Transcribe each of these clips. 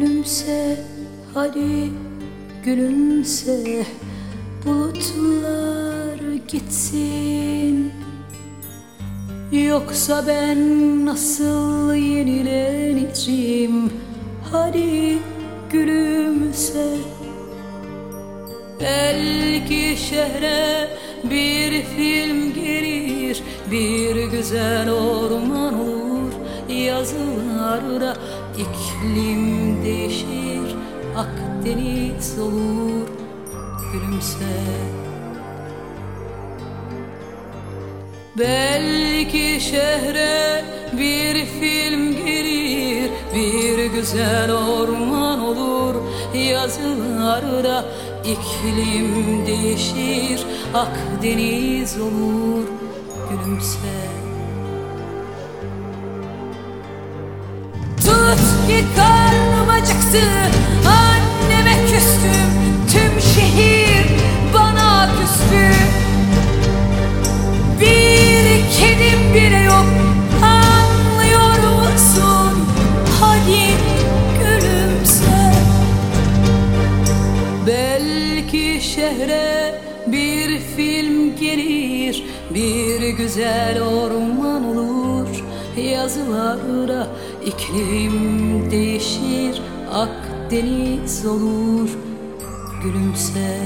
Gülümse hadi gülümse. Bulutlar gitsin. Yoksa ben nasıl yenileneceğim? Hadi gülümse. Belki şehre bir film gelir Bir güzel orman olur Yazılarda iklim değişir Akdeniz olur Gülümse. Belki şehre bir film gelir Bir güzel orman olur. Yazılarda iklim değişir Akdeniz olur Gülümse ki karnım acıktı. Anneme küstüm. Tüm şehir bana küstü. Bir kedim bile yok. Anlıyor musun? Hadi gülümse. Belki şehre bir film gelir. Bir güzel orman olur Yazılarda iklim değişir Akdeniz olur Gülümse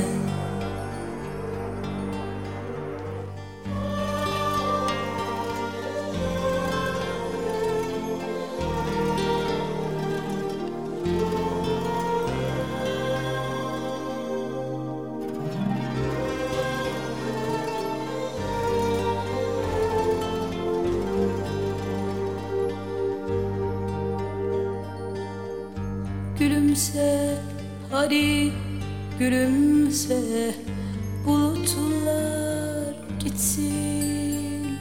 Gülümse hadi gülümse. Bulutlar gitsin.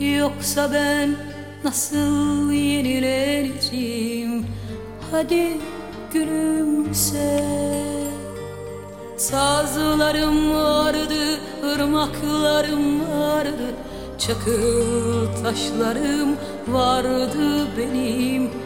Yoksa ben nasıl yenileneceğim Hadi gülümse. Sazlarım vardı, ırmaklarım vardı. Çakıl taşlarım vardı benim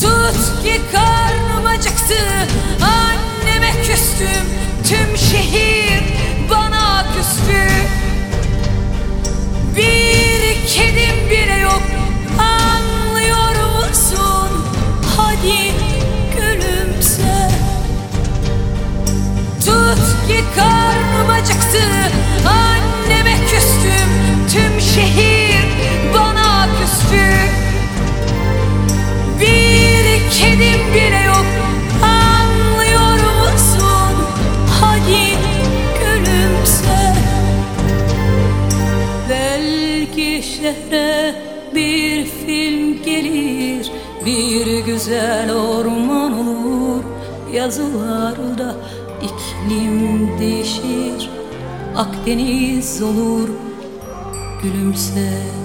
Tut ki karnım acıktı. Anneme küstüm. Tüm şehir bana küstü. Bir kedim bile yok. Anlıyor musun? Hadi gülümse. Tut ki karnım şehre bir film gelir Bir güzel orman olur. Yazılarda iklim değişir Akdeniz olur Gülümse